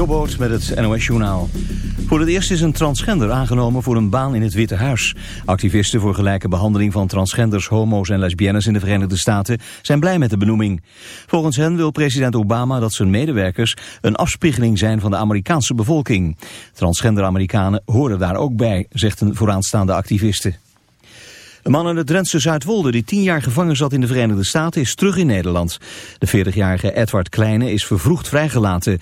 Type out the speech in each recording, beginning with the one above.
Jobboot met het NOS Journaal. Voor het eerst is een transgender aangenomen voor een baan in het Witte Huis. Activisten voor gelijke behandeling van transgenders, homo's en lesbiennes in de Verenigde Staten zijn blij met de benoeming. Volgens hen wil president Obama dat zijn medewerkers een afspiegeling zijn van de Amerikaanse bevolking. Transgender Amerikanen horen daar ook bij, zegt een vooraanstaande activiste. Een man in het Drentse Zuidwolde die tien jaar gevangen zat in de Verenigde Staten is terug in Nederland. De 40-jarige Edward Kleine is vervroegd vrijgelaten.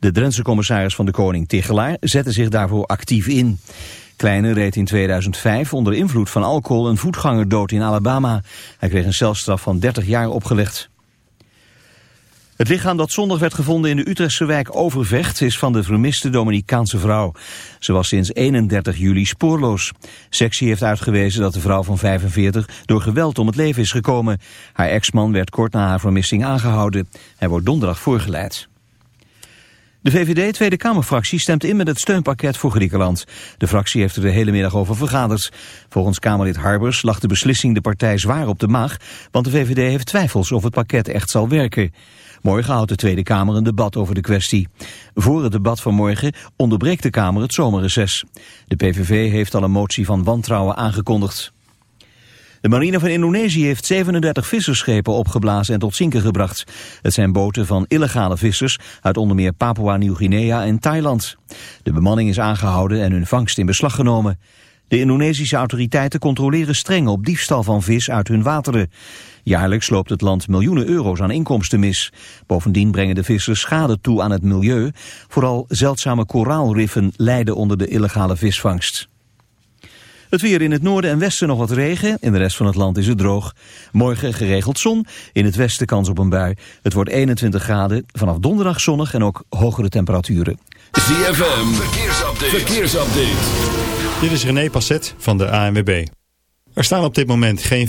De Drentse commissaris van de Koning Tichelaar zette zich daarvoor actief in. Kleine reed in 2005 onder invloed van alcohol een voetganger dood in Alabama. Hij kreeg een celstraf van 30 jaar opgelegd. Het lichaam dat zondag werd gevonden in de Utrechtse wijk Overvecht is van de vermiste Dominicaanse vrouw. Ze was sinds 31 juli spoorloos. Sectie heeft uitgewezen dat de vrouw van 45 door geweld om het leven is gekomen. Haar ex-man werd kort na haar vermissing aangehouden. Hij wordt donderdag voorgeleid. De VVD Tweede Kamerfractie stemt in met het steunpakket voor Griekenland. De fractie heeft er de hele middag over vergaderd. Volgens Kamerlid Harbers lag de beslissing de partij zwaar op de maag... want de VVD heeft twijfels of het pakket echt zal werken. Morgen houdt de Tweede Kamer een debat over de kwestie. Voor het debat van morgen onderbreekt de Kamer het zomerreces. De PVV heeft al een motie van wantrouwen aangekondigd. De marine van Indonesië heeft 37 vissersschepen opgeblazen en tot zinken gebracht. Het zijn boten van illegale vissers uit onder meer Papua Nieuw-Guinea en Thailand. De bemanning is aangehouden en hun vangst in beslag genomen. De Indonesische autoriteiten controleren streng op diefstal van vis uit hun wateren. Jaarlijks loopt het land miljoenen euro's aan inkomsten mis. Bovendien brengen de vissers schade toe aan het milieu. Vooral zeldzame koraalriffen lijden onder de illegale visvangst. Het weer in het noorden en westen nog wat regen. In de rest van het land is het droog. Morgen geregeld zon. In het westen kans op een bui. Het wordt 21 graden. Vanaf donderdag zonnig en ook hogere temperaturen. ZFM. Verkeersupdate. Verkeersupdate. Dit is René Passet van de ANWB. Er staan op dit moment geen...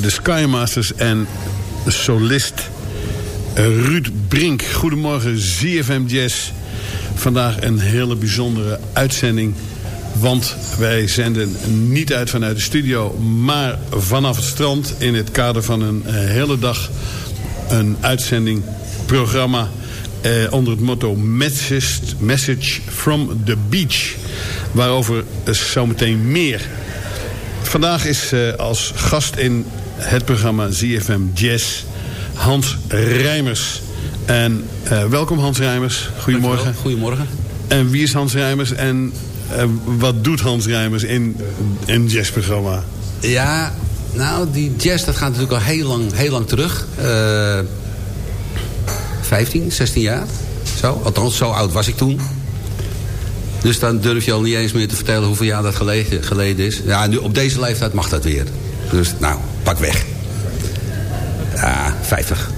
De Skymasters en solist Ruud Brink. Goedemorgen, ZFM Jazz. Vandaag een hele bijzondere uitzending. Want wij zenden niet uit vanuit de studio, maar vanaf het strand... in het kader van een hele dag een uitzending, programma... Eh, onder het motto Message, from the Beach. Waarover zometeen meer. Vandaag is uh, als gast in het programma ZFM Jazz Hans Rijmers. En uh, welkom Hans Rijmers. Goedemorgen. Goedemorgen. En wie is Hans Rijmers en uh, wat doet Hans Rijmers in een jazzprogramma? Ja, nou die jazz dat gaat natuurlijk al heel lang, heel lang terug. Uh, 15, 16 jaar. Zo, althans zo oud was ik toen. Dus dan durf je al niet eens meer te vertellen hoeveel jaar dat geleden, geleden is. Ja, nu op deze leeftijd mag dat weer. Dus nou, pak weg. Ja, 50.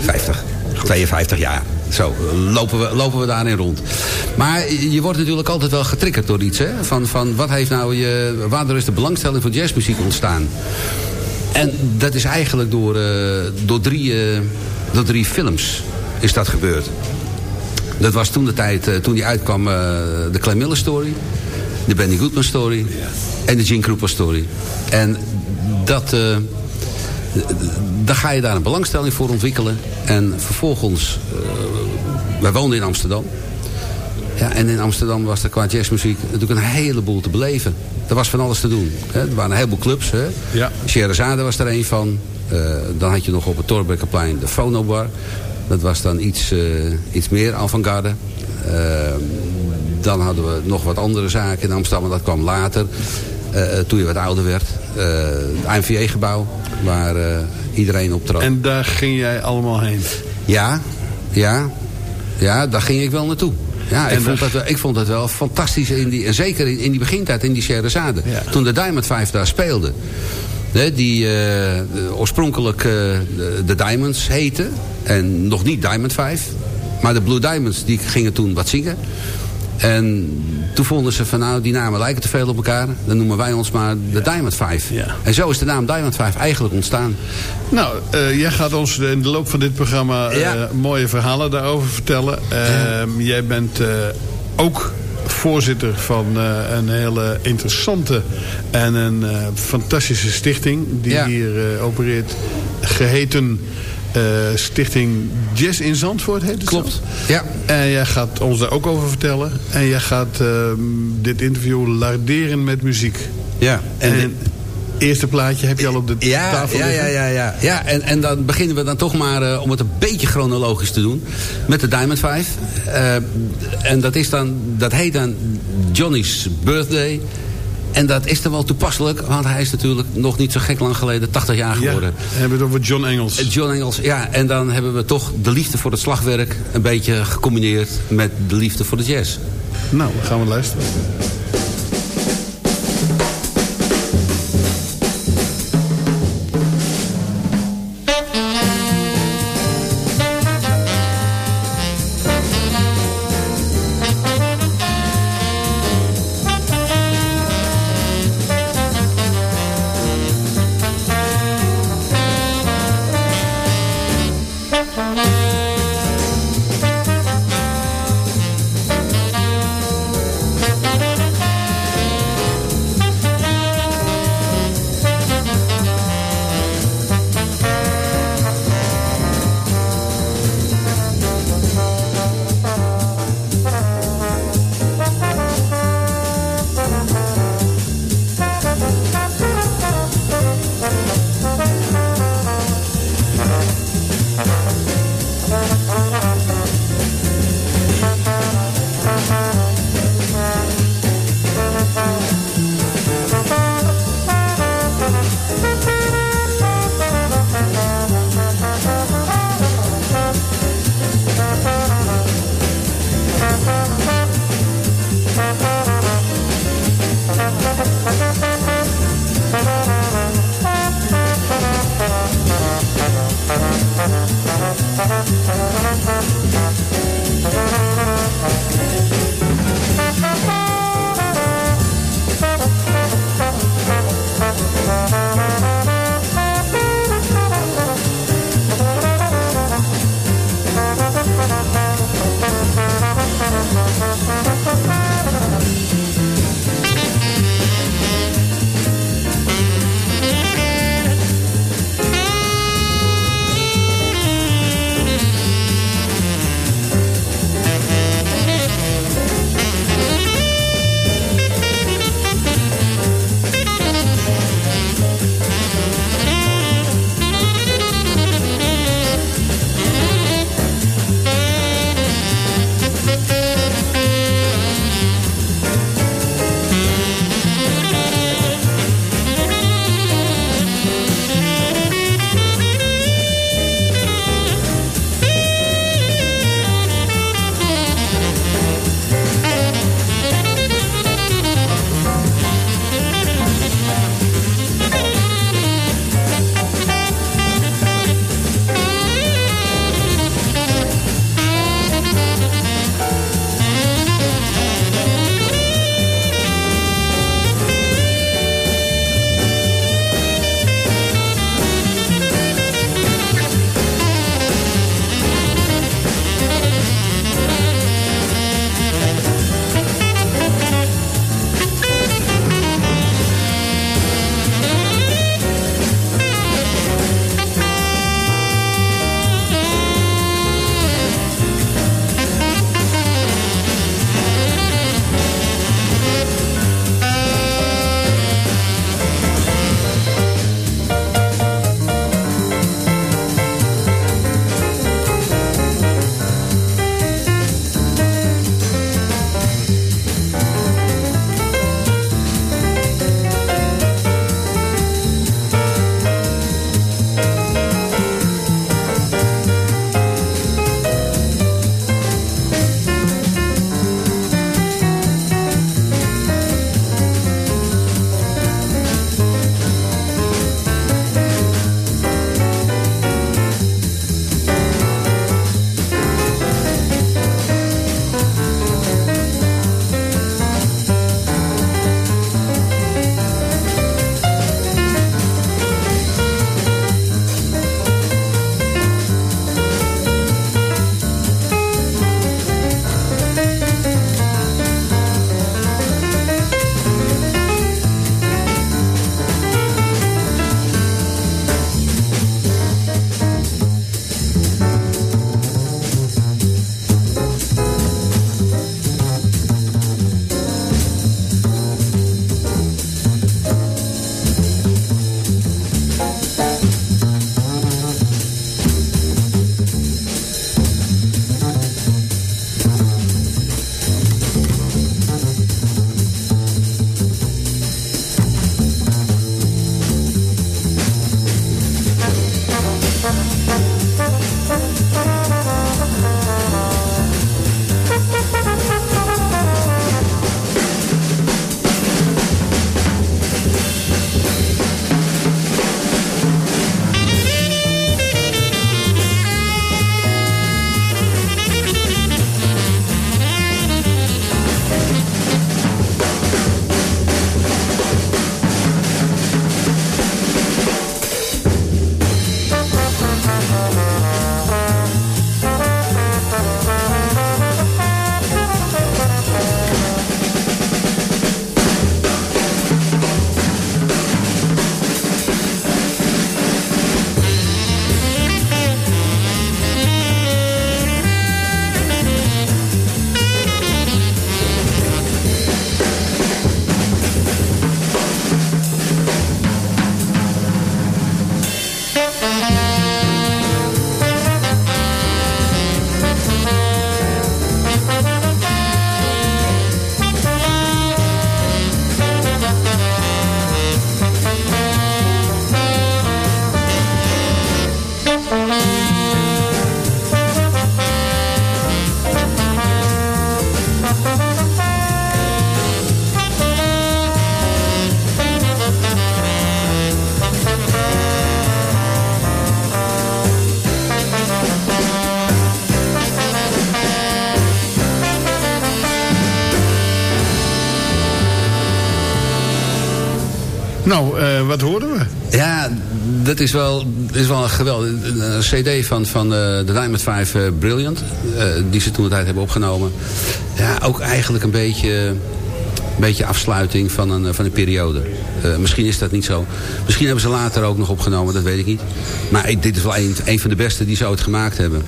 50. 52 jaar. Zo, lopen we, lopen we daarin rond. Maar je wordt natuurlijk altijd wel getriggerd door iets. Hè? Van, van wat heeft nou je, waardoor is de belangstelling voor jazzmuziek ontstaan? En dat is eigenlijk door, uh, door, drie, uh, door drie films is dat gebeurd. Dat was toen de tijd, uh, toen die uitkwam, de Clem Miller story. De Benny Goodman story. En de Gene Krupa story. En dat dan ga je daar een belangstelling voor ontwikkelen. En vervolgens, uh, wij woonden in Amsterdam. Ja, en in Amsterdam was er qua jazzmuziek natuurlijk een heleboel te beleven. Er was van alles te doen. Hè. Er waren een heleboel clubs. Hè. Ja. Scheherazade was er een van. Uh, dan had je nog op het Torbekkerplein de Fonobar. Dat was dan iets, uh, iets meer avant-garde. dan hadden we nog wat andere zaken in Amsterdam. Maar dat kwam later. Toen je wat ouder werd. het IMVA-gebouw waar iedereen op trad. En daar ging jij allemaal heen? Ja, ja, ja, daar ging ik wel naartoe. Ja, ik vond, dat, ik vond dat wel fantastisch. In die, en zeker in, in die begintijd, in die Scheherazade. Ja. Toen de Diamond 5 daar speelde. Hè, die uh, oorspronkelijk uh, de, de, Diamonds heette. En nog niet Diamond 5. Maar de Blue Diamonds die gingen toen wat zingen. En toen vonden ze van nou, die namen lijken te veel op elkaar. Dan noemen wij ons maar de ja. Diamond 5. Ja. En zo is de naam Diamond 5 eigenlijk ontstaan. Nou, uh, jij gaat ons in de loop van dit programma ja. uh, mooie verhalen daarover vertellen. Uh, jij bent eh, ook voorzitter van een hele interessante en een fantastische stichting... die hier opereert, geheten... Uh, stichting Jazz in Zandvoort heet het Klopt, zo? ja. En jij gaat ons daar ook over vertellen. En jij gaat uh, dit interview larderen met muziek. Ja. En, en het eerste plaatje heb je al op de ja, tafel ja, liggen? Ja, ja, ja. ja en, en dan beginnen we dan toch maar, uh, om het een beetje chronologisch te doen... met de Diamond 5. en dat, is dan, dat heet dan Johnny's Birthday... En dat is dan wel toepasselijk, want hij is natuurlijk nog niet zo gek lang geleden 80 jaar geworden. Ja, hebben we het over John Engels. John Engels, ja. En dan hebben we toch de liefde voor het slagwerk een beetje gecombineerd met de liefde voor de jazz. Nou, dan gaan we luisteren. Nou, uh, wat hoorden we? Ja, dat is wel, is wel een geweldig. Een cd van, van de Diamond 5 uh, Brilliant. Die ze toen de tijd hebben opgenomen. Ja, ook eigenlijk een beetje beetje afsluiting van een, van een periode. Misschien is dat niet zo. Misschien hebben ze later ook nog opgenomen, dat weet ik niet. Maar dit is wel een, een van de beste die ze ooit gemaakt hebben.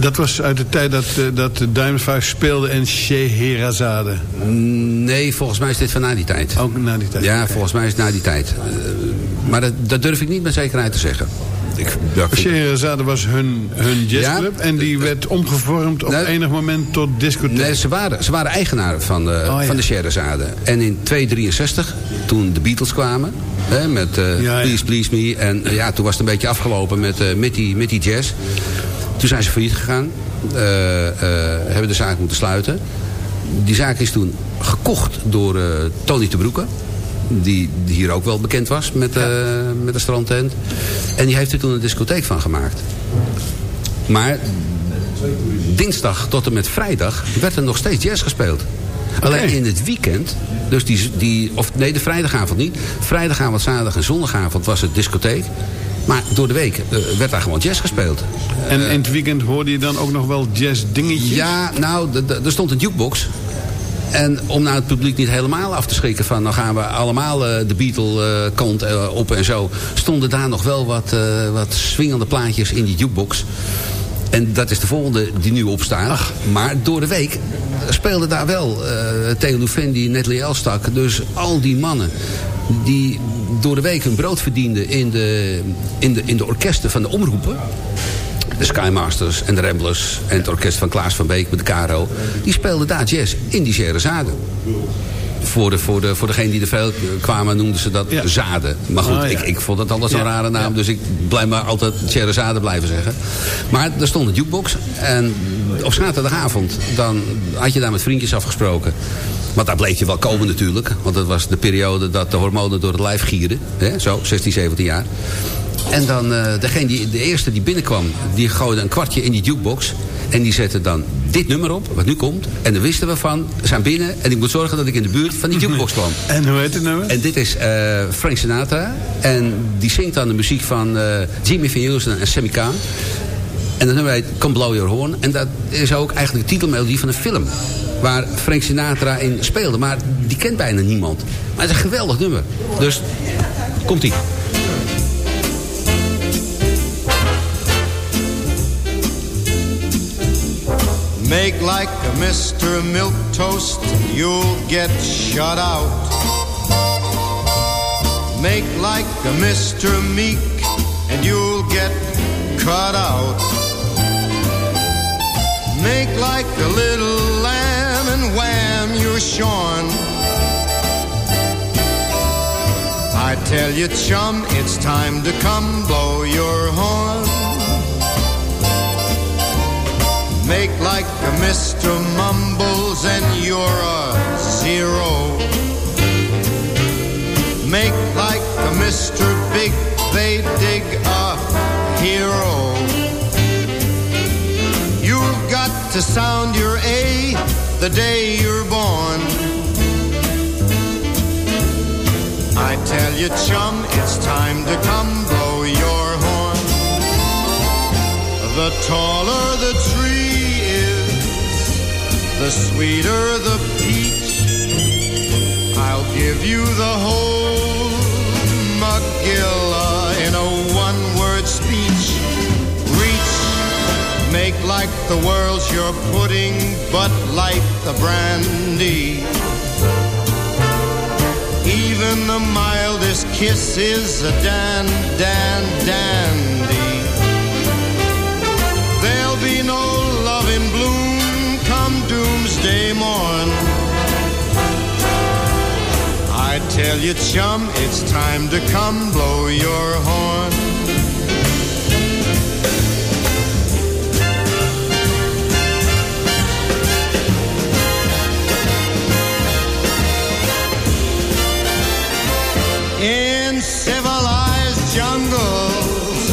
Dat was uit de tijd dat, uh, dat de Diamond 5 speelde en Scheherazade? Nee, volgens mij is dit van na die tijd. Ook na die tijd? Ja, okay. volgens mij is het na die tijd. Uh, maar dat, dat durf ik niet met zekerheid te zeggen. Scheherazade was hun, hun jazzclub. Ja, en die werd omgevormd op nou, enig moment tot discotheek. Nee, ze waren, ze waren eigenaar van de, oh, ja. van de Scheherazade. En in 263, toen de Beatles kwamen... Hè, met uh, Please Please Me... en ja, toen was het een beetje afgelopen met, uh, met, die, met die jazz. Toen zijn ze failliet gegaan. hebben de zaak moeten sluiten. Die zaak is toen gekocht door Tony de Broeke die, die hier ook wel bekend was met, uh, met de strandtent. En die heeft er toen een discotheek van gemaakt. Maar dinsdag tot en met vrijdag werd er nog steeds jazz gespeeld. Okay. Alleen in het weekend, dus die, die, of nee, de vrijdagavond niet. Vrijdagavond, zaterdag en zondagavond was het discotheek. Maar door de week uh, werd daar gewoon jazz gespeeld. En in het weekend hoorde je dan ook nog wel jazz dingetjes? Ja, nou, er stond een jukebox. En om nou het publiek niet helemaal af te schrikken van... dan gaan we allemaal uh, de Beatle-kant uh, op en zo... stonden daar nog wel wat, wat swingende plaatjes in die jukebox. En dat is de volgende die nu opstaat. Ach. Maar door de week speelde daar wel Theo Lufendi, Natalie Elstak. Dus al die mannen die door de week hun brood verdienden... in de, in de, in de orkesten van de omroepen de Skymasters en de Ramblers... en het orkest van Klaas van Beek met de Caro... die speelden daar jazz in die Scheherazade. Voor, de, voor, de, voor degene die er veel kwamen noemden ze dat ja. zaden. Maar goed, oh, ik, ik vond dat altijd ja. rare naam. Dus ik blijf maar altijd Scheherazade blijven zeggen. Maar er stond een jukebox. En op zaterdagavond dan had je daar met vriendjes afgesproken. Want daar bleef je wel komen natuurlijk. Want dat was de periode dat de hormonen door het lijf gierden. Hè? Zo, 16, 17 jaar. En dan uh, degene die, de eerste die binnenkwam, die gooide een kwartje in die jukebox. En die zette dan dit nummer op, wat nu komt. En dan wisten we van, we zijn binnen en ik moet zorgen dat ik in de buurt van die jukebox kwam. En hoe heet het nummer? En dit is uh, Frank Sinatra. En die zingt dan de muziek van uh, Jimmy Van Heusen en Sammy Kahn. En dat nummer heet Come Blow Your Horn. En dat is ook eigenlijk de titelmelodie van een film. Waar Frank Sinatra in speelde. Maar die kent bijna niemand. Maar het is een geweldig nummer. Dus, komt-ie. Make like a Mr. Milk Toast, you'll get shut out. Make like a Mr. Meek, and you'll get cut out. Make like a little lamb, and wham, you're shorn. I tell you, chum, it's time to come blow your horn. Make like a Mr. Mumbles and you're a zero. Make like a Mr. Big, they dig a hero. You've got to sound your A the day you're born. I tell you, chum, it's time to come blow your horn. The taller the tree the sweeter the peach. I'll give you the whole Magilla in a one-word speech. Reach, make like the world's your pudding, but light the brandy. Even the mildest kiss is a dan, dan, dandy. Tell your chum, it's time to come blow your horn. In civilized jungles,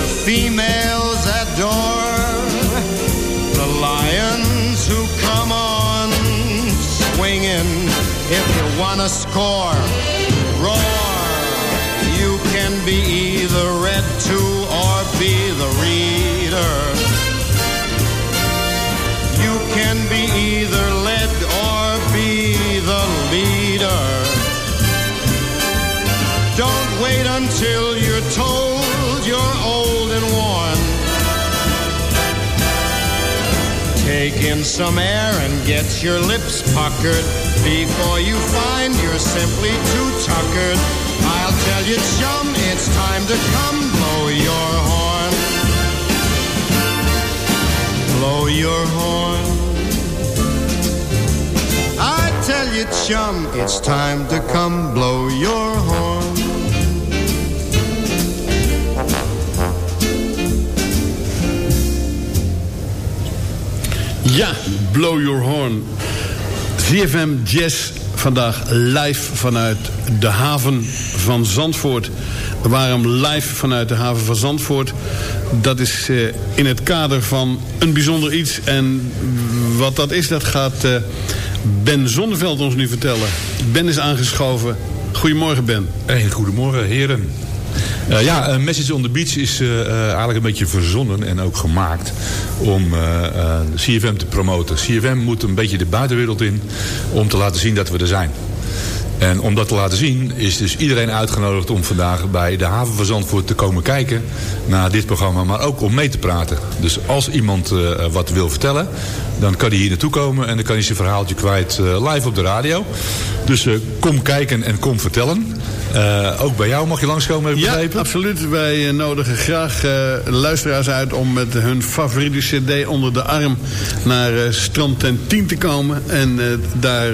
the females adore the lions who come on swinging. If you wanna score, until you're told you're old and worn. Take in some air and get your lips puckered before you find you're simply too tuckered. I'll tell you, chum, it's time to come blow your horn. Blow your horn. I tell you, chum, it's time to come blow your horn. Ja, Blow Your Horn. ZFM Jazz vandaag live vanuit de haven van Zandvoort. Waarom live vanuit de haven van Zandvoort? Dat is eh, in het kader van een bijzonder iets. En wat dat is, dat gaat eh, Ben Zonneveld ons nu vertellen. Ben is aangeschoven. Goedemorgen Ben. Hey, goedemorgen heren. Uh, ja, uh, Message on the Beach is uh, eigenlijk een beetje verzonnen en ook gemaakt om CFM te promoten. CFM moet een beetje de buitenwereld in om te laten zien dat we er zijn. En om dat te laten zien is dus iedereen uitgenodigd om vandaag bij de haven van Zandvoort te komen kijken naar dit programma. Maar ook om mee te praten. Dus als iemand wat wil vertellen, dan kan hij hier naartoe komen en dan kan hij zijn verhaaltje kwijt live op de radio. Dus kom kijken en kom vertellen. Ook bij jou mag je langskomen, heb ik ja, begrepen? absoluut. Wij nodigen graag luisteraars uit om met hun favoriete cd onder de arm naar Strand ten 10 te komen. En daar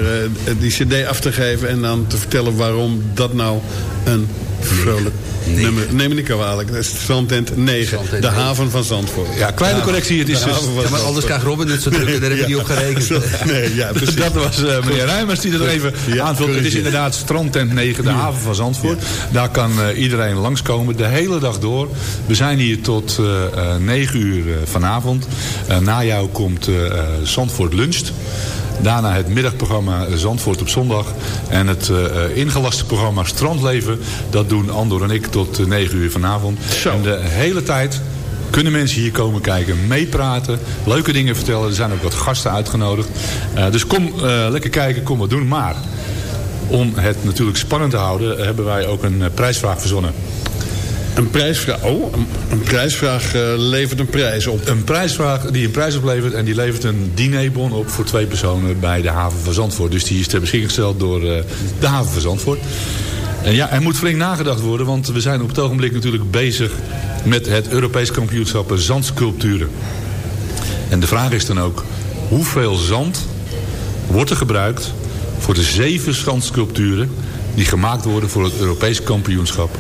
die cd af te geven en dan te vertellen waarom dat nou een vrolijk nummer... Neem me niet kwalijk, dat is Strandtent 9, Strandtent de 9. haven van Zandvoort. Ja, kleine ja, correctie, het is dus... Ja, maar anders krijgt Robin het zo druk daar heb ik niet op gerekend. nee, ja, precies. dat was uh, meneer Rijmers die er even ja, aanvult. Het is inderdaad Strandtent 9, de haven van Zandvoort. Daar kan uh, iedereen langskomen, de hele dag door. We zijn hier tot uh, 9 uur vanavond. na jou komt Zandvoort Luncht. Daarna het middagprogramma Zandvoort op zondag. En het uh, ingelaste programma Strandleven. Dat doen Andor en ik tot 9 uur vanavond. Zo. En de hele tijd kunnen mensen hier komen kijken, meepraten, leuke dingen vertellen. Er zijn ook wat gasten uitgenodigd. Uh, dus kom uh, lekker kijken, kom wat doen. Maar om het natuurlijk spannend te houden, hebben wij ook een prijsvraag verzonnen. Een prijsvraag, oh, een, prijsvraag uh, levert een prijs op. Een prijsvraag die een prijs oplevert en die levert een dinerbon op voor twee personen bij de haven van Zandvoort. Dus die is ter beschikking gesteld door uh, de haven van Zandvoort. En ja, er moet flink nagedacht worden, want we zijn op het ogenblik natuurlijk bezig met het Europees kampioenschap zandsculpturen. En de vraag is dan ook, hoeveel zand wordt er gebruikt voor de zeven zandsculpturen die gemaakt worden voor het Europees kampioenschap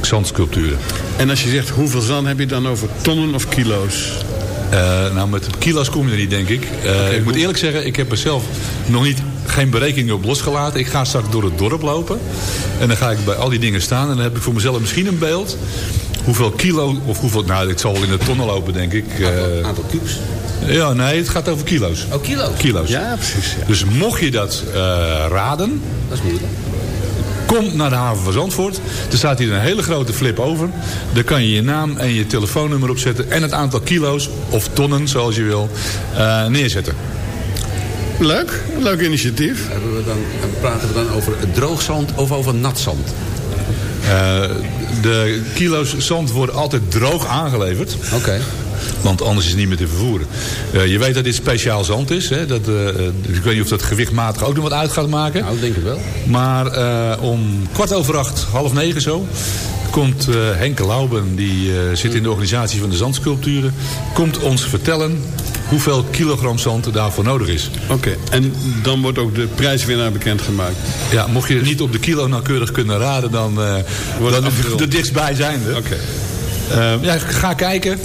zandsculpturen. En als je zegt hoeveel zand heb je dan over tonnen of kilo's? Uh, nou, met kilo's kom je er niet, denk ik. Uh, okay, ik moet eerlijk zeggen, ik heb er zelf nog niet, geen berekening op losgelaten. Ik ga straks door het dorp lopen. En dan ga ik bij al die dingen staan. En dan heb ik voor mezelf misschien een beeld. Hoeveel kilo, of hoeveel, nou, ik zal wel in de tonnen lopen, denk ik. Aantal, uh, aantal kubus? Ja, nee, het gaat over kilo's. Oh, kilo's? Kilo's. Ja, precies. Ja. Dus mocht je dat raden... Dat is moeilijk. Kom naar de haven van Zandvoort. Er staat hier een hele grote flip over. Daar kan je je naam en je telefoonnummer op zetten. En het aantal kilo's, of tonnen zoals je wil, uh, neerzetten. Leuk, leuk initiatief. Hebben we dan, praten we dan over droogzand of over natzand? Uh, de kilo's zand worden altijd droog aangeleverd. Oké. Okay. Want anders is het niet meer te vervoeren. Uh, je weet dat dit speciaal zand is. Hè? Dat, uh, ik weet niet of dat gewichtmatig ook nog wat uit gaat maken. Nou, ik denk het wel. Maar uh, om kwart over acht, half negen zo... komt Henke Lauben, die zit in de organisatie van de zandsculpturen... komt ons vertellen hoeveel kilogram zand er daarvoor nodig is. Oké, okay. en dan wordt ook de prijswinnaar bekendgemaakt? Ja, mocht je het niet op de kilo nauwkeurig kunnen raden... dan, wordt dan de, de dichtstbij zijnde. Oké. Okay. ja, ga kijken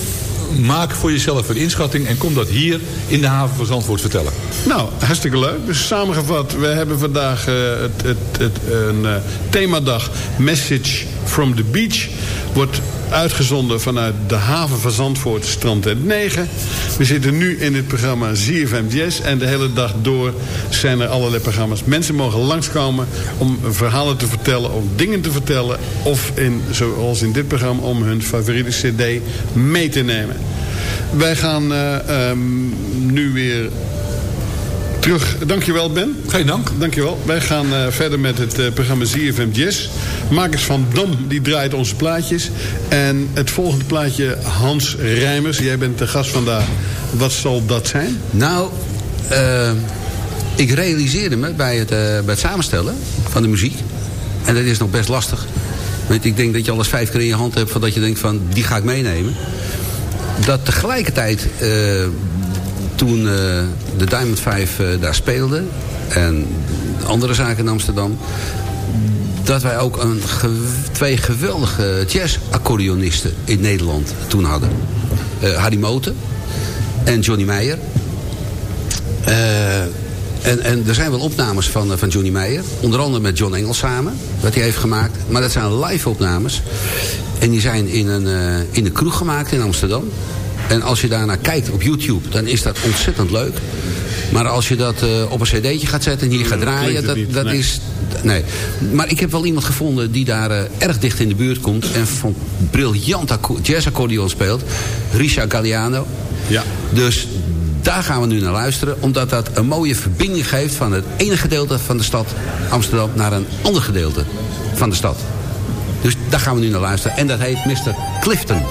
maak voor jezelf een inschatting en kom dat hier in de haven van Zandvoort vertellen. Nou, hartstikke leuk. Dus samengevat, we hebben vandaag uh, het, het, het, een uh, themadag Message from the Beach. Wordt uitgezonden vanuit de haven van Zandvoort, strand 9. We zitten nu in het programma ZFM Jazz. En de hele dag door zijn er allerlei programma's. Mensen mogen langskomen om verhalen te vertellen of dingen te vertellen. Of in, zoals in dit programma om hun favoriete cd mee te nemen. Wij gaan uh, um, nu weer terug. Dankjewel Ben. Geen dank. Dankjewel. Wij gaan uh, verder met het uh, programma ZFM Jazz. Makers van Dam, die draait onze plaatjes. En het volgende plaatje Hans Rijmers. Jij bent de gast vandaag. Wat zal dat zijn? Nou, uh, ik realiseerde me bij het, bij het samenstellen van de muziek. En dat is nog best lastig. Want ik denk dat je alles vijf keer in je hand hebt... voordat je denkt van, die ga ik meenemen. Dat tegelijkertijd toen uh, de Diamond 5 uh, daar speelde... en andere zaken in Amsterdam... dat wij ook een twee geweldige jazz-accordeonisten in Nederland toen hadden. Uh, Harry Moten en Johnny Meijer. en, en er zijn wel opnames van, van Johnny Meijer. Onder andere met John Engel samen. Wat hij heeft gemaakt. Maar dat zijn live opnames. En die zijn in een, in een kroeg gemaakt in Amsterdam. En als je daarnaar kijkt op YouTube, dan is dat ontzettend leuk. Maar als je dat uh, op een cd'tje gaat zetten en hier gaat draaien, dat, dat nee. is... Nee. Maar ik heb wel iemand gevonden die daar uh, erg dicht in de buurt komt... en van briljant jazzaccordeon speelt. Risha Galliano. Ja. Dus daar gaan we nu naar luisteren. Omdat dat een mooie verbinding geeft van het ene gedeelte van de stad Amsterdam... naar een ander gedeelte van de stad. Dus daar gaan we nu naar luisteren. En dat heet Mr. Clifton.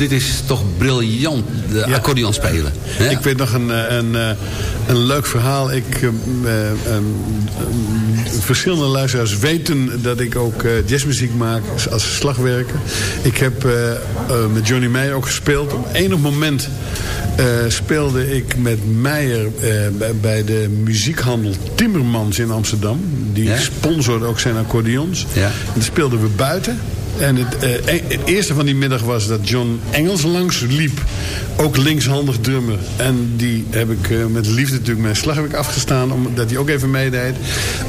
Dit is, toch briljant, de Ja. accordeon spelen. hè? Ik weet nog een, eh, een, eh, een leuk verhaal. Ik, eh, verschillende luisteraars weten dat ik ook jazzmuziek maak als slagwerker. Ik heb met Johnny Meijer ook gespeeld. Op enig moment speelde ik met Meijer bij- de muziekhandel Timmermans in Amsterdam. Die Ja? sponsorde ook zijn accordeons. Ja. En dan speelden we buiten. En het, eh, e- het eerste van die middag was dat John Engels langs liep. Ook linkshandig drummer. En die heb ik eh, met liefde natuurlijk mijn slagwerk afgestaan. Omdat hij ook even meedeed.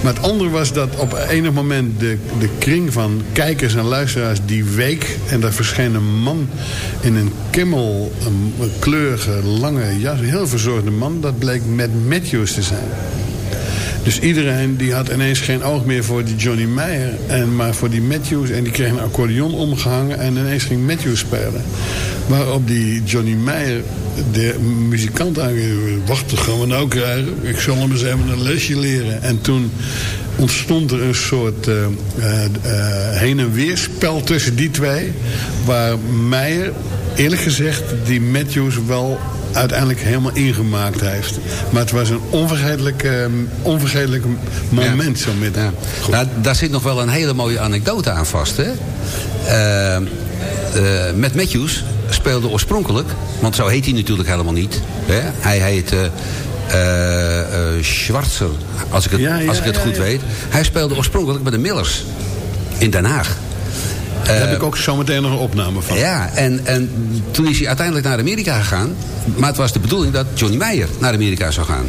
Maar het andere was dat op enig moment de, de kring van kijkers en luisteraars die week. En daar verscheen een man in een kimmel, een, kleurige, lange jas. Een heel verzorgde man. Dat bleek Matt Matthews te zijn. Dus iedereen die had ineens geen oog meer voor die Johnny Meyer. En maar voor die Matthews. En die kreeg een accordeon omgehangen. En ineens ging Matthews spelen. Waarop die Johnny Meyer de muzikant aangeeft. Wacht, dat gaan we nou krijgen. Ik zal hem eens even een lesje leren. En toen ontstond er een soort eh, eh, eh, heen en weer spel tussen die twee. Waar Meijer, eerlijk gezegd, die Matthews wel uiteindelijk helemaal ingemaakt heeft. Maar het was een onvergetelijk, eh, onvergetelijk moment zo met Ja. Nou, daar zit nog wel een hele mooie anekdote aan vast. Hè? Eh, eh, met Matthews speelde oorspronkelijk, want zo heet hij natuurlijk helemaal niet. Hè? Hij heet eh eh, Schwarzer, als ik het, Ja, als ik het goed weet. Hij speelde oorspronkelijk bij de Millers in Den Haag. Daar heb ik ook zometeen nog een opname van. Ja, en, en toen is hij uiteindelijk naar Amerika gegaan. Maar het was de bedoeling dat Johnny Meyer naar Amerika zou gaan.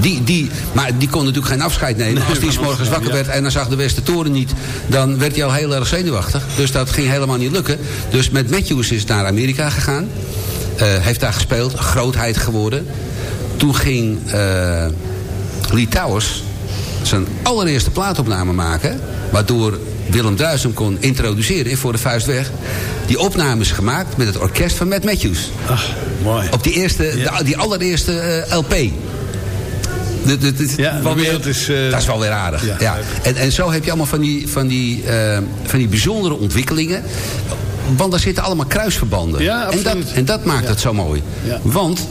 Die, die, maar die kon natuurlijk geen afscheid nemen. Als hij 's morgens wakker werd en dan zag de Westertoren niet... dan werd hij al heel erg zenuwachtig. Dus dat ging helemaal niet lukken. Dus met Matthews is naar Amerika gegaan. Eh, heeft daar gespeeld. Grootheid geworden. Toen ging eh, Lee Towers zijn allereerste plaatopname maken... waardoor Willem Druis hem kon introduceren in Voor de Vuist Weg. Die opname is gemaakt met het orkest van Matt Matthews. Ach, mooi. Op die, eerste, de- die allereerste eh, LP. De- de- de- Ja, de wereld is, eh, dat is wel weer aardig. ja. En, en zo heb je allemaal van die, van, die, eh, van die bijzondere ontwikkelingen. Want daar zitten allemaal kruisverbanden. Ja, en, dat, en dat maakt Ja. het zo mooi. Ja. Want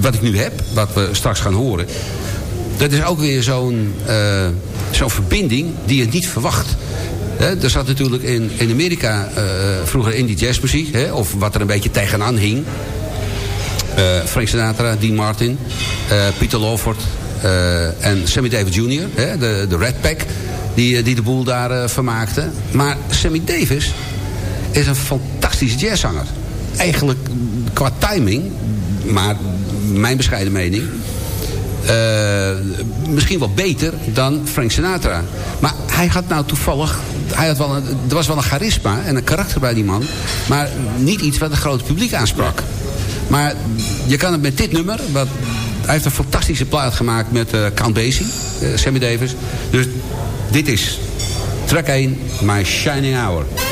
wat ik nu heb, wat we straks gaan horen... dat is ook weer zo'n eh, zo'n verbinding die je niet verwacht. Hè, er zat natuurlijk in, in Amerika eh, vroeger indie jazzmuziek... Hè, of wat er een beetje tegenaan hing... Eh, Frank Sinatra, Dean Martin, Peter Lawford en Sammy Davis Jr., de, de Red Pack, die, die de boel daar vermaakte. Maar Sammy Davis is een fantastische jazzzanger. Eigenlijk qua timing, maar mijn bescheiden mening... eh, misschien wel beter dan Frank Sinatra. Maar hij had nou toevallig... Hij had wel er was wel een charisma en een karakter bij die man... maar niet iets wat het grote publiek aansprak. Maar je kan het met dit nummer... Wat, hij heeft een fantastische plaat gemaakt met eh Count Basie, eh, Sammy Davis. Dus dit is track 1, My Shining Hour.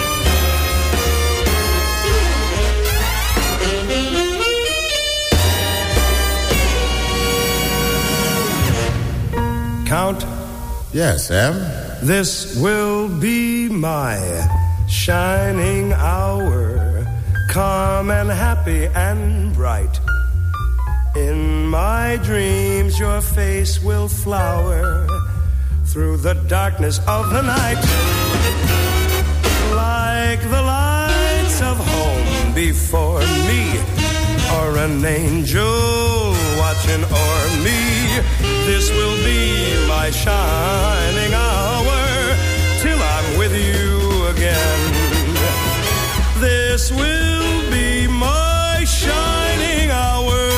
Count, Yes, Sam? this will be my shining hour, calm and happy and bright. In my dreams, your face will flower through the darkness of the night. Like the lights of home before me, or an angel watching o'er me. This will be my shining hour till I'm with you again. This will be my shining hour.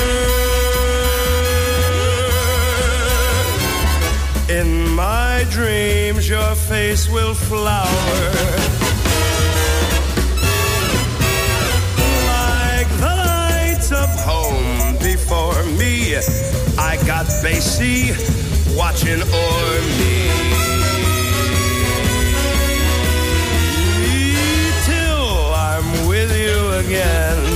In my dreams, your face will flower. I got Basie watching o'er me. Till I'm with you again.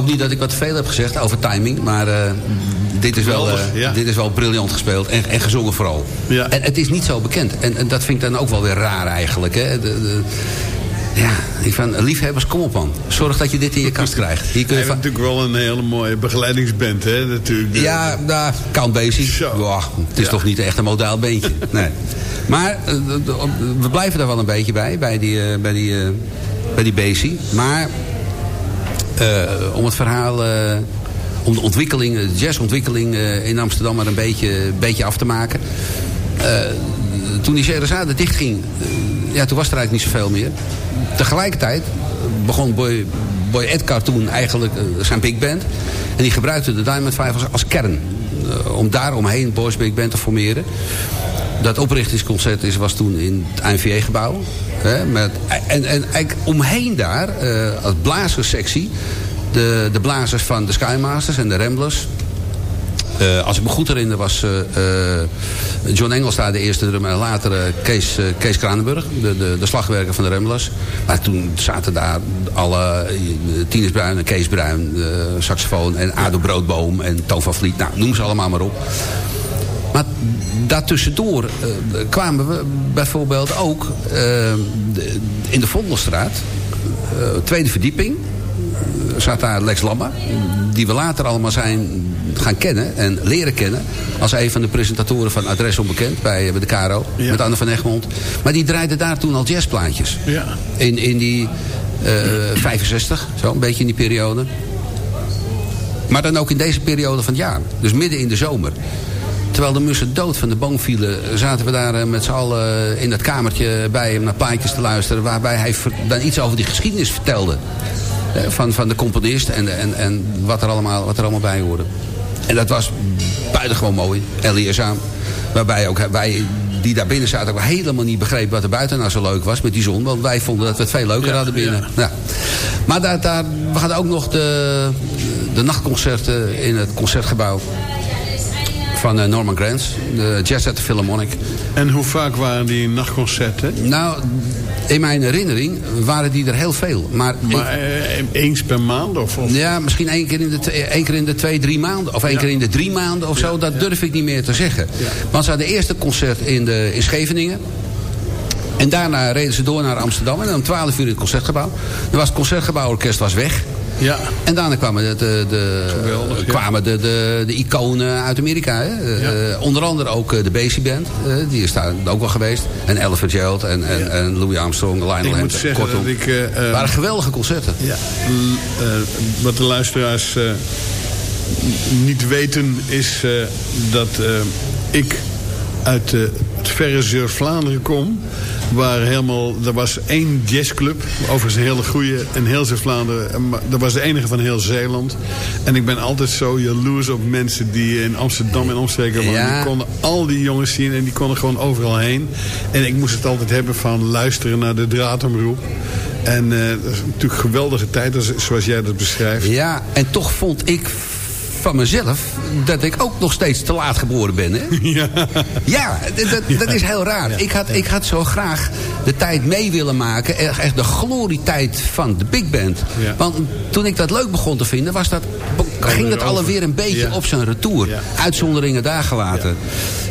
Hoop niet dat ik wat veel heb gezegd over timing. Maar eh, dit, is wel, eh, ja. dit is wel briljant gespeeld. En, en gezongen vooral. Ja. En het is niet zo bekend. En, en dat vind ik dan ook wel weer raar eigenlijk. Hè? De, de- ja, ik van, liefhebbers, kom op man. Zorg dat je dit in je kast krijgt. Hier kun je van, natuurlijk wel een hele mooie begeleidingsband, hè? Natuurlijk. De- ja, nou, Count Basie. Ja, het is Ja. toch niet echt een modaal beentje. Nee. Maar eh, we blijven daar wel een beetje bij, bij die, bij die, bij die Basie. Maar om het verhaal, eh, om de ontwikkeling, jazzontwikkeling eh, in Amsterdam maar een beetje, beetje af te maken. Eh, toen die Sherazade dichtging, eh, ja, toen was er eigenlijk niet zoveel meer. Tegelijkertijd begon Boy, Boy Edgar toen eigenlijk eh, zijn big band. En die gebruikte de Diamond Five als, kern. eh, om daaromheen Boys Big Band te formeren. Dat oprichtingsconcert is, was toen in het ANVA-gebouw. Met, en, en eigenlijk omheen daar, eh, als blazerssectie... De, de blazers van de Skymasters en de Ramblers... Eh, als ik me goed herinner was eh, John Engels daar de eerste drummer. En later Kees, Kees Kranenburg, de, de, de slagwerker van de Ramblers. Maar toen zaten daar alle Tinus Bruin en Kees Bruin, saxofoon. En Ado Broodboom en Toon van Vliet. Nou, noem ze allemaal maar op. Maar daartussendoor eh, kwamen we bijvoorbeeld ook eh, in de Vondelstraat. eh, tweede verdieping. zat daar Lex Lammer. Die we later allemaal zijn gaan kennen en leren kennen. Als een van de presentatoren van Adres Onbekend bij, bij de Caro. Ja. Met Anne van Egmond. Maar die draaide daar toen al jazzplaatjes. Ja. In, in die eh 65, zo een beetje in die periode. Maar dan ook in deze periode van het jaar. Dus midden in de zomer. Terwijl de mussen dood van de boom vielen... zaten we daar eh, met z'n allen in dat kamertje bij hem naar plaatjes te luisteren... waarbij hij dan iets over die geschiedenis vertelde. eh, Van, van de componist en, en, en wat, er allemaal, wat er allemaal bij hoorde. En dat was buitengewoon mooi. en leerzaam. Waarbij ook wij die daar binnen zaten ook helemaal niet begrepen wat er buiten nou zo leuk was met die zon. Want wij vonden dat we het veel leuker Ja, hadden binnen. Ja. Maar daar, daar, we hadden ook nog de, de nachtconcerten in het concertgebouw van eh, Norman Granz. De Jazz at the Philharmonic. En hoe vaak waren die nachtconcerten? Nou, in mijn herinnering waren die er heel veel. Maar, Maar ik- eh, eens per maand? Of, of? ja, misschien één keer, in de één keer in de twee, drie maanden. Of één Ja. keer in de drie maanden of zo. Dat durf ik niet meer te zeggen. Want ze hadden eerst een concert in, de, in Scheveningen. En daarna reden ze door naar Amsterdam. En dan om 12 uur in het concertgebouw. Dan was het concertgebouworkest was weg. Ja. En daarna kwamen de, de, de, Geweldig, ja. kwamen de, de, de iconen uit Amerika. Hè? Eh, onder andere ook eh, de Basie Band. eh, die is daar ook wel geweest. En Ella Fitzgerald en, en, en Louis Armstrong, Lionel Ik moet Hampton. zeggen Kortom, dat ik... waren geweldige concerten. Ja, wat de luisteraars niet weten is dat ik uit het verre Zuid-Vlaanderen kom. Waar helemaal, er was één jazzclub, overigens een hele goede, in heel Zuid-Vlaanderen. Dat was de enige van heel Zeeland. En ik ben altijd zo jaloers op mensen die in Amsterdam en omstreken. Ja. Die konden al die jongens zien en die konden gewoon overal heen. En ik moest het altijd hebben van luisteren naar de draadomroep. En eh, dat is natuurlijk een geweldige tijd, als- zoals jij dat beschrijft. Ja, en toch vond ik van mezelf dat ik ook nog steeds te laat geboren ben. Hè? Ja. Ja, dat, dat, dat is heel raar. Ik, had, ik had zo graag de tijd mee willen maken. Echt de glorietijd van de big band. Ja. Want toen ik dat leuk begon te vinden... Was dat, ging het alweer een beetje op zijn retour. Uitzonderingen daar gelaten.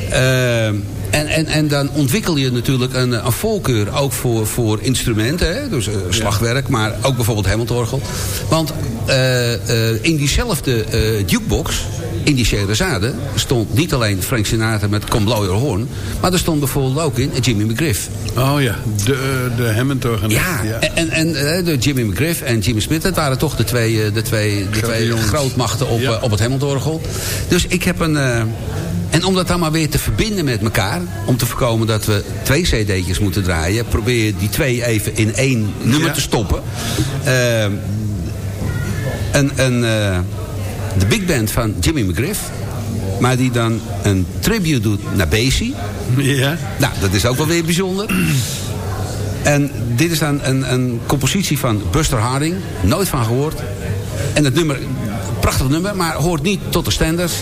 Ehm, en, en, en dan ontwikkel je natuurlijk een, een voorkeur ook voor, voor instrumenten. Hè? Dus eh, slagwerk, maar ook bijvoorbeeld Hammondorgel. Want eh, eh, in diezelfde eh, jukebox, in die Sherazade... stond niet alleen Frank Sinatra met Come Blow Your Horn... maar er stond bijvoorbeeld ook in Jimmy McGriff. Oh ja, de, de. Ja, en, en eh, de Jimmy McGriff en Jimmy Smith... dat waren toch de twee, eh, de twee, de twee grootmachten op, Ja. eh, op het Hammondorgel. Dus ik heb een... en om dat dan maar weer te verbinden met elkaar... om te voorkomen dat we twee cd'tjes moeten draaien... probeer je die twee even in één nummer Ja. te stoppen. Eh, en en eh, de big band van Jimmy McGriff... maar die dan een tribute doet naar Basie... Ja. nou, dat is ook wel weer bijzonder. En dit is dan een, een compositie van Buster Harding. Nooit van gehoord. En het nummer, prachtig nummer, maar hoort niet tot de standards.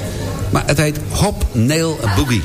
Maar het heet Hop Nail Boogie.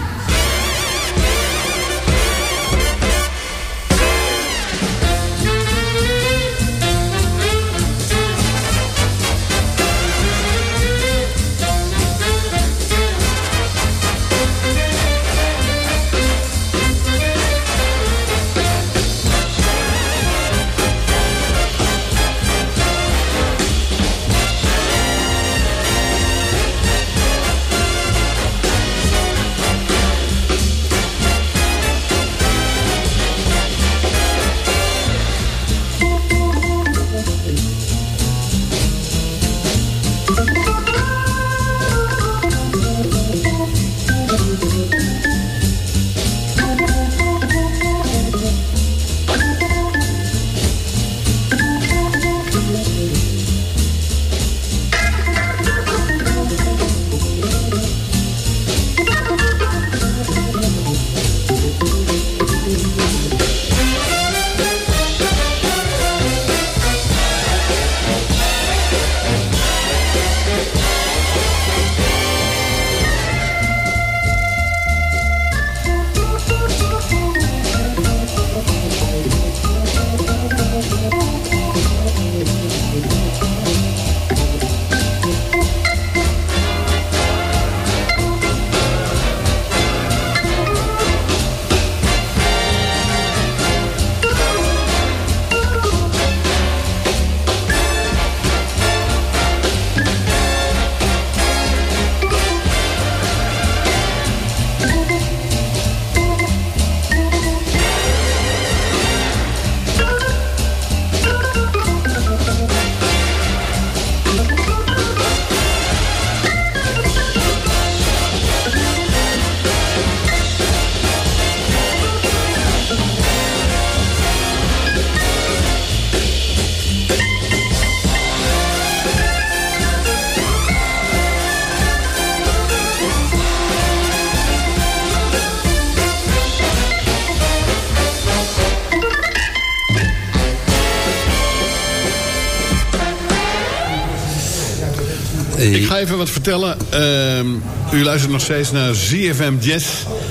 Ik ga even wat vertellen. Ehm, u luistert nog steeds naar ZFM Jazz.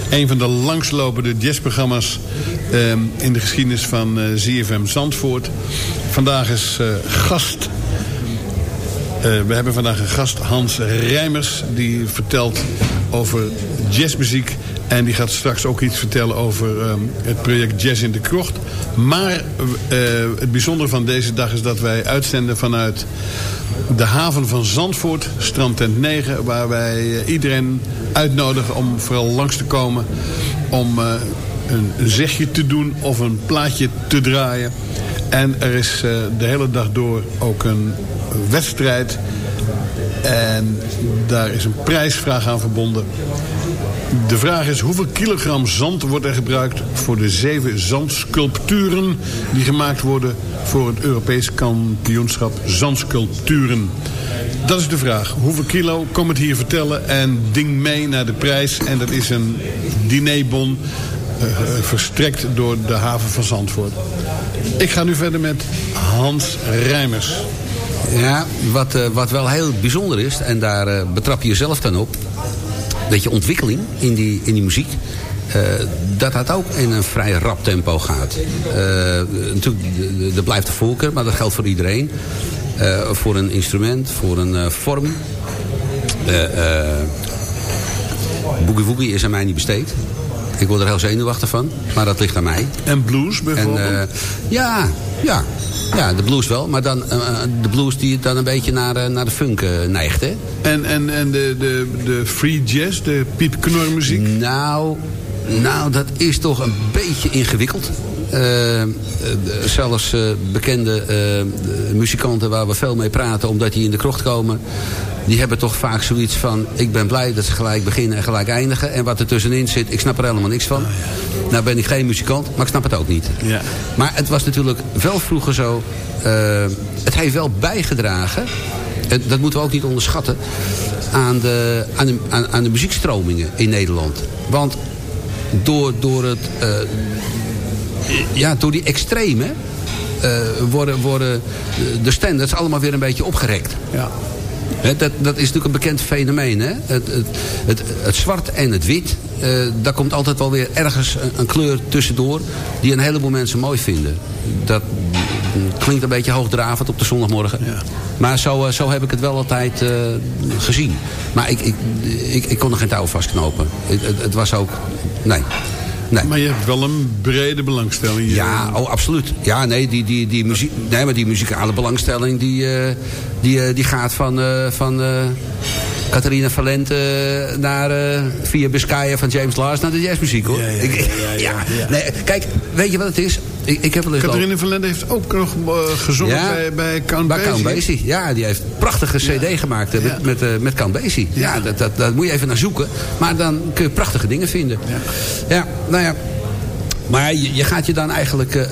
Een van de langslopende jazzprogramma's ehm, in de geschiedenis van uh, ZFM Zandvoort. Vandaag is uh, gast... Uh, we hebben vandaag een gast, Hans Rijmers. Die vertelt over jazzmuziek. En die gaat straks ook iets vertellen over um, het project Jazz in de Krocht. Maar uh, het bijzondere van deze dag is dat wij uitzenden vanuit de haven van Zandvoort, strandtent 9... waar wij uh, iedereen uitnodigen om vooral langs te komen... om uh, een zegje te doen of een plaatje te draaien. En er is de hele dag door ook een wedstrijd... En daar is een prijsvraag aan verbonden. De vraag is hoeveel kilogram zand wordt er gebruikt voor de zeven zandsculpturen die gemaakt worden voor het Europees kampioenschap zandsculpturen. Dat is de vraag. Hoeveel kilo? Kom het hier vertellen en ding mee naar de prijs. En dat is een dinerbon uh, verstrekt door de haven van Zandvoort. Ik ga nu verder met Hans Rijmers. Ja, wat, uh, wat wel heel bijzonder is, en daar betrap je jezelf dan op... dat je ontwikkeling in die, in die muziek... Uh, dat dat ook in een vrij rap tempo gaat. natuurlijk, er blijft de voorkeur, maar dat geldt voor iedereen. voor een instrument, voor een vorm. Boogie Woogie is aan mij niet besteed. Ik word er heel zenuwachtig van, maar dat ligt aan mij. En blues bijvoorbeeld? En, ja, ja, ja, de blues wel. Maar dan uh, de blues die dan een beetje naar, naar de funk neigt, hè? En, en, en de, de, de free jazz, de piepknormuziek? Nou, nou, dat is toch een beetje ingewikkeld. zelfs bekende muzikanten waar we veel mee praten... omdat die in de krocht komen die hebben toch vaak zoiets van... ik ben blij dat ze gelijk beginnen en gelijk eindigen. En wat er tussenin zit, ik snap er helemaal niks van. Nou ben ik geen muzikant, maar ik snap het ook niet. Ja. Maar het was natuurlijk wel vroeger zo... Uh, het heeft wel bijgedragen... Het, dat moeten we ook niet onderschatten... aan de, aan de, aan, aan de muziekstromingen in Nederland. Want door, door, het, uh, ja, door die extreme... Uh, worden, worden de standards allemaal weer een beetje opgerekt. Ja. He, dat, dat is natuurlijk een bekend fenomeen. Hè? Het, het, het, het zwart en het wit. Uh, daar komt altijd wel weer ergens een, een, kleur tussendoor. Die een heleboel mensen mooi vinden. Dat klinkt een beetje hoogdravend op de zondagmorgen. Ja. Maar zo, uh, zo heb ik het wel altijd uh, gezien. Maar ik, ik, ik, ik, kon er geen touw vastknopen. Het was ook... Nee. Nee. Maar je hebt wel een brede belangstelling. Hier. Ja, oh, absoluut. Ja, nee, die, die, die, muziek, nee maar die muzikale belangstelling... die, uh, die, uh, die gaat van... Uh, van Catharina Valente naar via Biscaya van James Lars naar de jazzmuziek hoor. Ja, ja, ik, ja, ja, Nee, kijk, weet je wat het is? Ik, ik heb wel eens Catharina Valente heeft ook nog uh, gezongen bij, bij Count bij. Count Basie. Ja, die heeft prachtige cd gemaakt met, met, uh, met Count Basie. Ja, dat, dat, dat moet je even naar zoeken. Maar dan kun je prachtige dingen vinden. Ja, nou ja. Maar je, je, gaat je dan eigenlijk uh,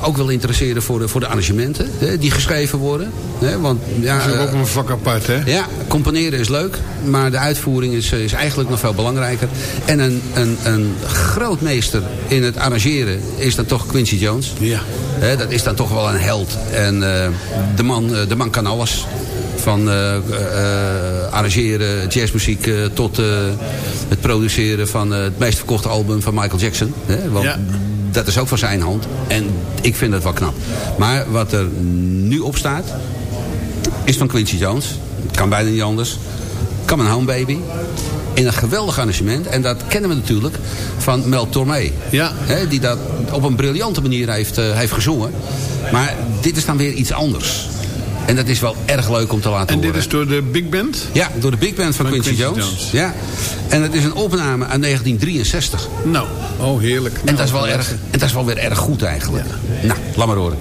ook wel interesseren voor de, voor de arrangementen hè, die geschreven worden. Hè, want, ja, dat is ook een vak apart, hè? Ja, componeren is leuk, maar de uitvoering is, is eigenlijk nog veel belangrijker. En een, een, een grootmeester in het arrangeren is dan toch Quincy Jones. Ja. Hè, dat is dan toch wel een held. En uh, de, man, de man kan alles van uh, uh, arrangeren, jazzmuziek uh, tot het produceren van het meest verkochte album van Michael Jackson. Hè? Want ja. dat is ook van zijn hand. En ik vind het wel knap. Maar wat er nu op staat, is van Quincy Jones. Het kan bijna niet anders. Come on Home Baby. In een geweldig arrangement. En dat kennen we natuurlijk van Mel Tormé. Ja. Hè, die dat op een briljante manier heeft, heeft gezongen. Maar dit is dan weer iets anders. En dat is wel erg leuk om te laten en horen. En dit is door de Big Band? Ja, door de Big Band van, van Quincy, Quincy, Jones. Jones. Ja. En het is een opname uit 1963. Nou, oh heerlijk. En, dat, is wel erg, en dat is wel weer erg goed eigenlijk. Ja. Nou, laat maar horen.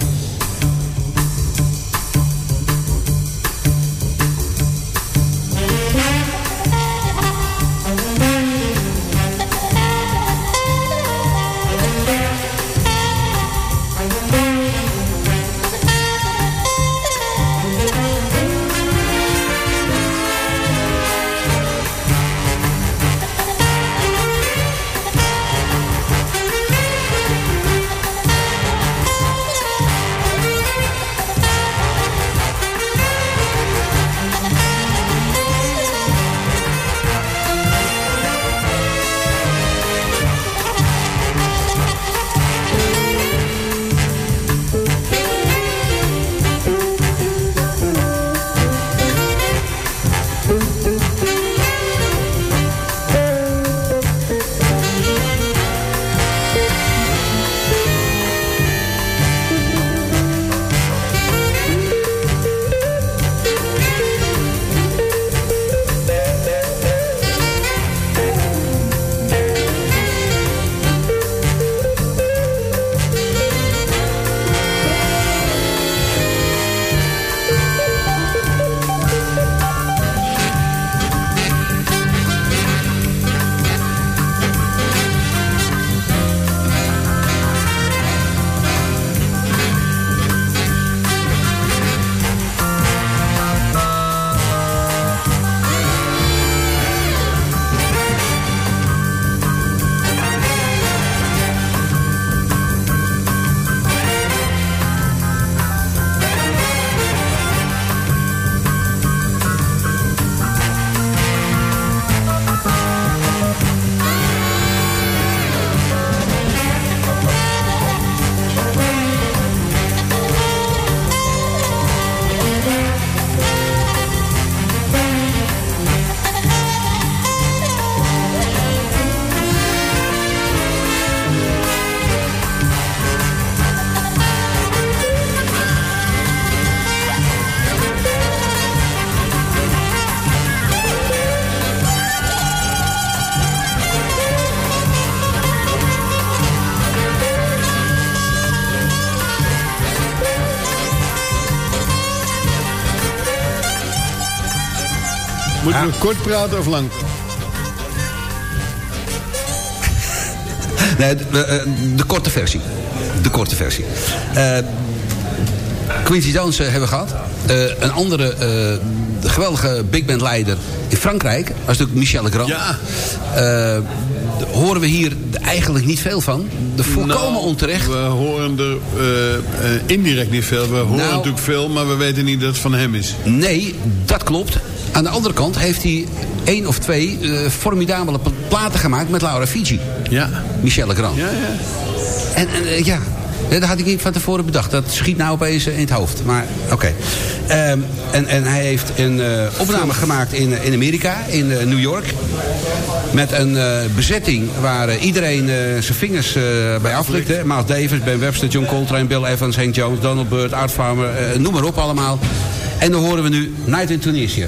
Ja. kort praten of lang? Nee, de, eh, de korte versie. De korte versie. Eh, Quincy Jones eh, hebben we gehad. Eh, een andere eh, geweldige big band leider in Frankrijk. was natuurlijk Michel Legrand. Ja. D- horen we hier eigenlijk niet veel van. De volkomen Nou, onterecht. We horen er indirect niet veel. We horen Nou. natuurlijk veel, maar we weten niet dat het van hem is. Nee, dat klopt. Aan de andere kant heeft hij één of twee eh, formidabele pla- platen gemaakt met Laura Fiji. Ja. Michel Legrand. Ja, ja. En, en eh, ja, dat had ik niet van tevoren bedacht. Dat schiet nou opeens eh, in het hoofd. Maar oké. Ehm, en, en hij heeft een opname gemaakt in, in Amerika, in New York. Met een bezetting waar iedereen zijn vingers bij aflikte. Miles Davis, Ben Webster, John Coltrane, Bill Evans, Hank Jones, Donald Byrd, Art Farmer. noem maar op allemaal. En dan horen we nu Night in Tunisia.